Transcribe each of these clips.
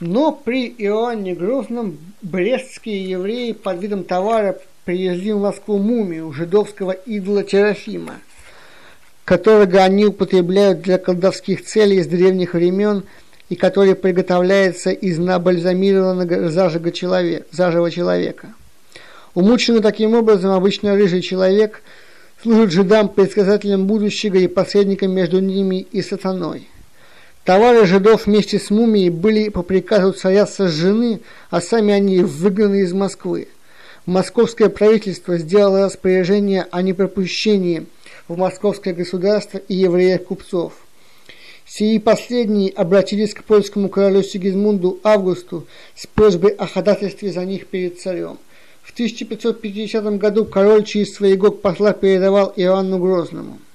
Но при Иоанне Грозном брестские евреи под видом товара привезли в Москву мумию жидовского идола Терафима, которого они употребляют для колдовских целей с древних времен и который приготовляется из набальзамированного зажига человека, зажего человека. Умученный таким образом обычно рыжий человек служит жидам предсказателем будущего и посредником между ними и сатаной. Товары жидов вместе с мумией были по приказу царя сожжены, а сами они выгнаны из Москвы. Московское правительство сделало распоряжение о непропущении в московское государство и евреев-купцов. Сии последние обратились к польскому королю Сигизмунду Августу с просьбой о ходатайстве за них перед царем. В 1550 году король через своего посла передавал Иоанну Грозному –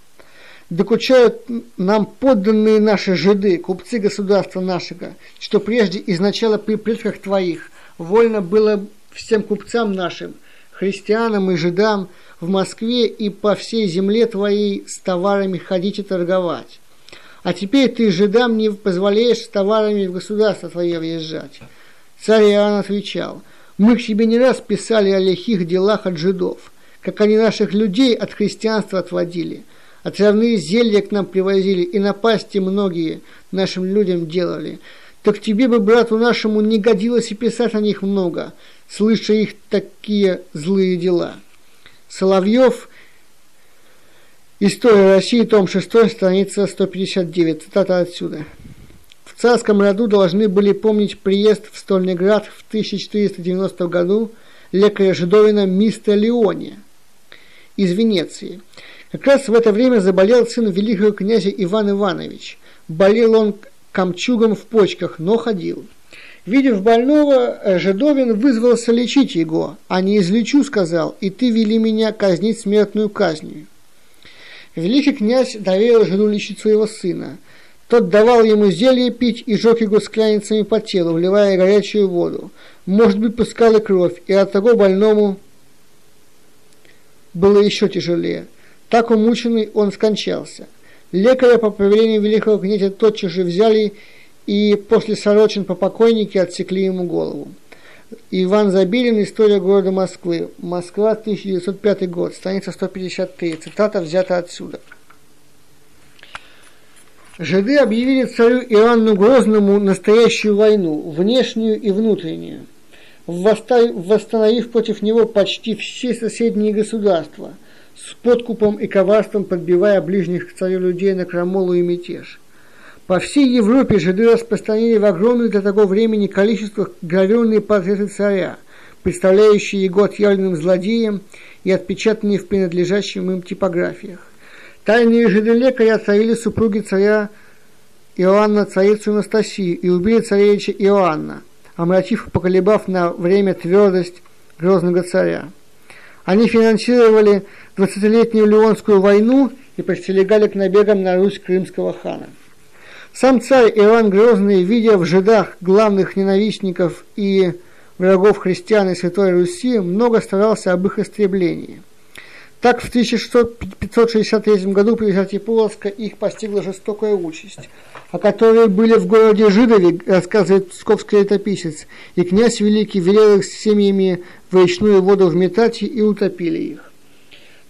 докучают нам подданные наши жиды, купцы государства нашего, что прежде изначало при предках твоих вольно было всем купцам нашим, христианам и жидам в Москве и по всей земле твоей с товарами ходить и торговать. А теперь ты жидам не позволяешь с товарами в государство твое въезжать. Царь Иоанн отвечал, мы к себе не раз писали о лихих делах от жидов, как они наших людей от христианства отводили – Отравные зелья к нам привозили, и напасти многие нашим людям делали. Так тебе бы, брату нашему, не годилось и писать о них много, слыша их такие злые дела. Соловьев, История России, том 6, страница 159, цитата отсюда. В царском роду должны были помнить приезд в Стольный в 1490 году лекаря Жидовина Мистера Леония из Венеции – как раз в это время заболел сын великого князя Иван Иванович. Болел он камчугом в почках, но ходил. Видев больного, э, Жидовин вызвался лечить его, а не излечу, сказал, и ты вели меня казнить смертную казнью. Великий князь доверил Жиду лечить своего сына. Тот давал ему зелье пить и жег его скляницами по телу, вливая горячую воду. Может быть, пускал и кровь, и от того больному было еще тяжелее. Так умученный он скончался. Лекаря по повелению великого князя тотчас же взяли и после сорочин по покойнике отсекли ему голову. Иван Забелин, История города Москвы. Москва, 1905 год, страница 153. Цитата взята отсюда. Жиды объявили царю Иоанну Грозному настоящую войну, внешнюю и внутреннюю, восстановив против него почти все соседние государства – с подкупом и коварством подбивая ближних к царю людей на крамолу и мятеж. По всей Европе жиды распространили в огромных для того времени количествах гравюрные портреты царя, представляющие его отъявленным злодеем и отпечатанные в принадлежащих им типографиях. Тайные жиды лекари отравили супруги царя Иоанна царицу Анастасию и убили царевича Иоанна, омрачив и поколебав на время твердость грозного царя. Они финансировали двадцатилетнюю Леонскую войну и подстерегали к набегам на Русь крымского хана. Сам царь Иван Грозный, видя в жидах главных ненавистников и врагов христиан и Святой Руси, много старался об их истреблении. Так в 1563 году при взятии Полоцка их постигла жестокая участь, о которой были в городе Жидове, рассказывает псковский летописец, и князь Великий велел их с семьями в речную воду вметать и утопили их.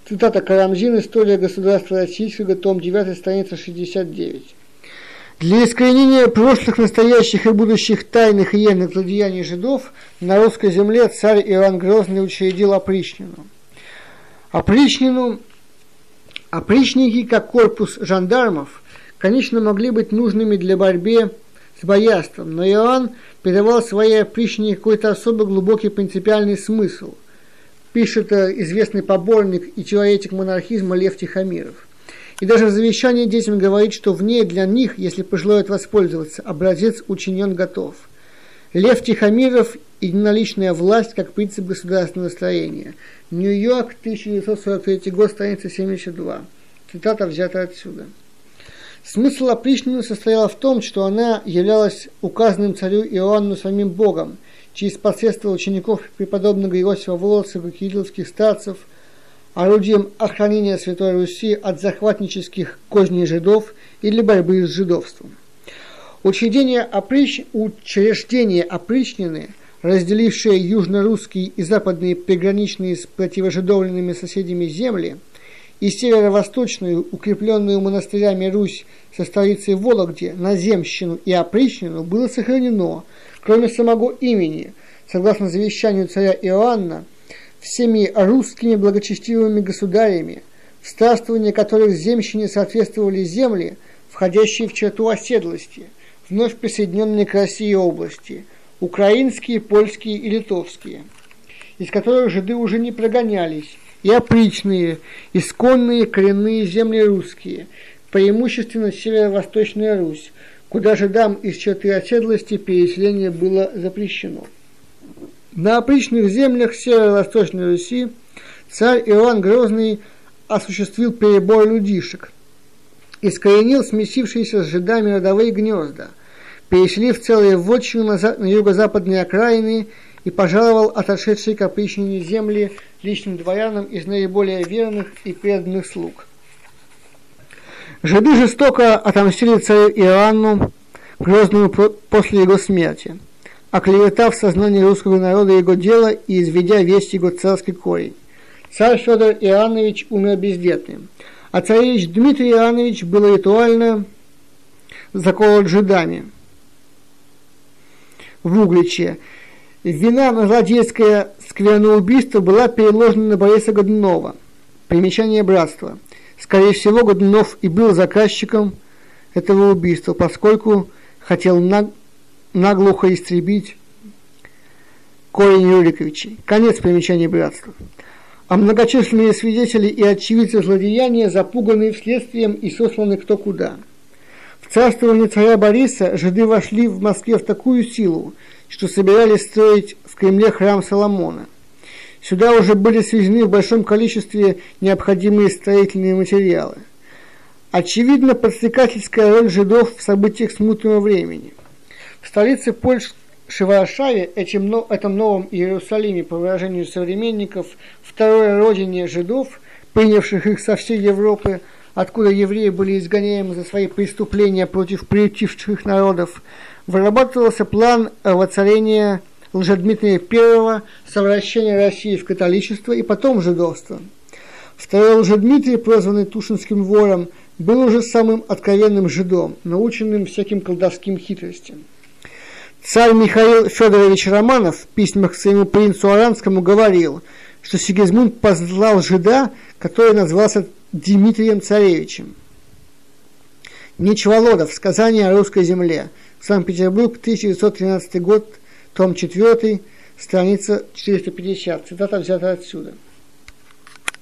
Цитата Карамзин, История государства российского, том 9, страница 69. Для искоренения прошлых, настоящих и будущих тайных и явных злодеяний жидов на русской земле царь Иван Грозный учредил опричнину. Опричнину, опричники, как корпус жандармов, конечно, могли быть нужными для борьбы с боярством, но Иоанн передавал своей опричнине какой-то особо глубокий принципиальный смысл – пишет э, известный поборник и теоретик монархизма Лев Тихомиров. И даже в завещании детям говорит, что в ней для них, если пожелают воспользоваться, образец учинен готов. Лев Тихомиров – единоличная власть как принцип государственного строения. Нью-Йорк, 1943 год, страница 72. Цитата взята отсюда. Смысл опричнины состоял в том, что она являлась указанным царю Иоанну самим Богом – через посредство учеников преподобного Иосифа Волоцева, кирилловских старцев, орудием охранения Святой Руси от захватнических козней жидов или борьбы с жидовством. Учреждение, оприч... Учреждение опричнины, разделившее южно-русские и западные приграничные с противожидовленными соседями земли, и северо-восточную, укрепленную монастырями Русь со столицей Вологде, на земщину и опричнину было сохранено, кроме самого имени, согласно завещанию царя Иоанна, всеми русскими благочестивыми государями, в царствование которых земщине соответствовали земли, входящие в черту оседлости – вновь присоединенные к России области, украинские, польские и литовские, из которых жиды уже не прогонялись, и опричные, исконные коренные земли русские, преимущественно северо-восточная Русь, куда жидам из черты оседлости переселение было запрещено. На опричных землях северо-восточной Руси царь Иоанн Грозный осуществил перебор людишек, искоренил смесившиеся с жидами родовые гнезда – переселив целые вотчину на, на юго-западные окраины и пожаловал отошедшие к опричнине земли личным дворянам из наиболее верных и преданных слуг. Жиды жестоко отомстили царю Иоанну Грозному после его смерти, оклеветав сознание русского народа его дело и изведя весь его царский корень. Царь Федор Иоаннович умер бездетным, а царевич Дмитрий Иоаннович был ритуально заколот жидами – в Угличе. Вина на злодейское скверное убийство была переложена на Бориса Годунова. Примечание братства. Скорее всего, Годунов и был заказчиком этого убийства, поскольку хотел наглухо истребить корень Юриковичей. Конец примечания братства. А многочисленные свидетели и очевидцы злодеяния запуганы вследствием и сосланы кто куда – царствование царя Бориса жиды вошли в Москве в такую силу, что собирались строить в Кремле храм Соломона. Сюда уже были свезены в большом количестве необходимые строительные материалы. Очевидно, подстрекательская роль жидов в событиях смутного времени. В столице Польши Варшаве, этим, этом новом Иерусалиме, по выражению современников, второй родине жидов, принявших их со всей Европы, откуда евреи были изгоняемы за свои преступления против приютивших народов, вырабатывался план воцарения Лжедмитрия I, совращения России в католичество и потом в жидовство. Второй Лжедмитрий, прозванный Тушинским вором, был уже самым откровенным жидом, наученным всяким колдовским хитростям. Царь Михаил Федорович Романов в письмах к своему принцу Аранскому говорил, что Сигизмунд послал жида, который назвался Дмитрием Царевичем. Нечволодов. Сказание о русской земле. Санкт-Петербург, 1913 год, том 4, страница 450. Цитата взята отсюда.